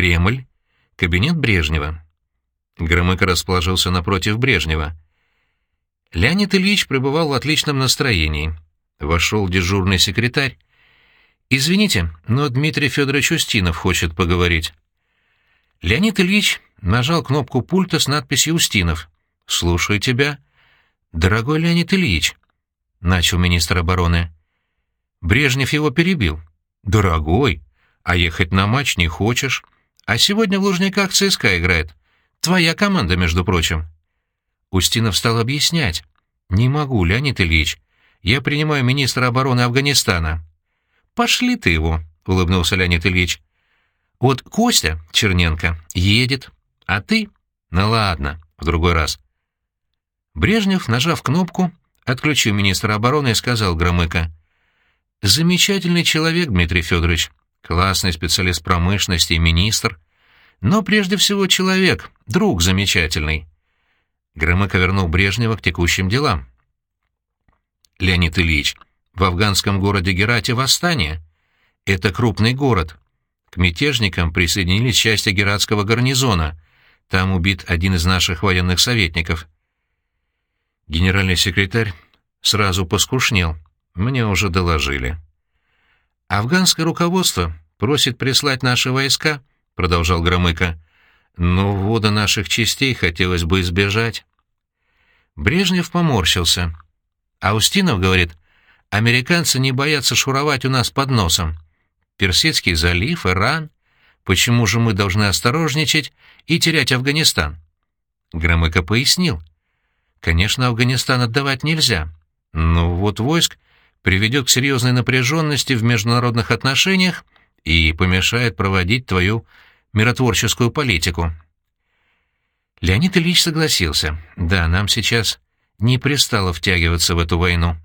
Кремль, кабинет Брежнева. Громыко расположился напротив Брежнева. Леонид Ильич пребывал в отличном настроении. Вошел дежурный секретарь. «Извините, но Дмитрий Федорович Устинов хочет поговорить». Леонид Ильич нажал кнопку пульта с надписью «Устинов». «Слушаю тебя». «Дорогой Леонид Ильич», — начал министр обороны. Брежнев его перебил. «Дорогой, а ехать на матч не хочешь? А сегодня в Лужниках ЦСКА играет. Твоя команда, между прочим». Устинов стал объяснять. «Не могу, Леонид Ильич. Я принимаю министра обороны Афганистана». «Пошли ты его», — улыбнулся Леонид Ильич. «Вот Костя Черненко едет, а ты...» «Ну ладно, в другой раз». Брежнев, нажав кнопку, отключил министра обороны и сказал Громыко. «Замечательный человек, Дмитрий Федорович. Классный специалист промышленности и министр. Но прежде всего человек, друг замечательный». Громыко вернул Брежнева к текущим делам. «Леонид Ильич, в афганском городе Герате восстание. Это крупный город. К мятежникам присоединились части гератского гарнизона. Там убит один из наших военных советников». Генеральный секретарь сразу поскушнел. Мне уже доложили. «Афганское руководство просит прислать наши войска», — продолжал Громыко. «Но ввода наших частей хотелось бы избежать». Брежнев поморщился. Аустинов говорит, американцы не боятся шуровать у нас под носом. Персидский залив, Иран. Почему же мы должны осторожничать и терять Афганистан? Громыко пояснил. Конечно, Афганистан отдавать нельзя, но вот войск приведет к серьезной напряженности в международных отношениях и помешает проводить твою миротворческую политику. Леонид Ильич согласился. Да, нам сейчас не пристало втягиваться в эту войну.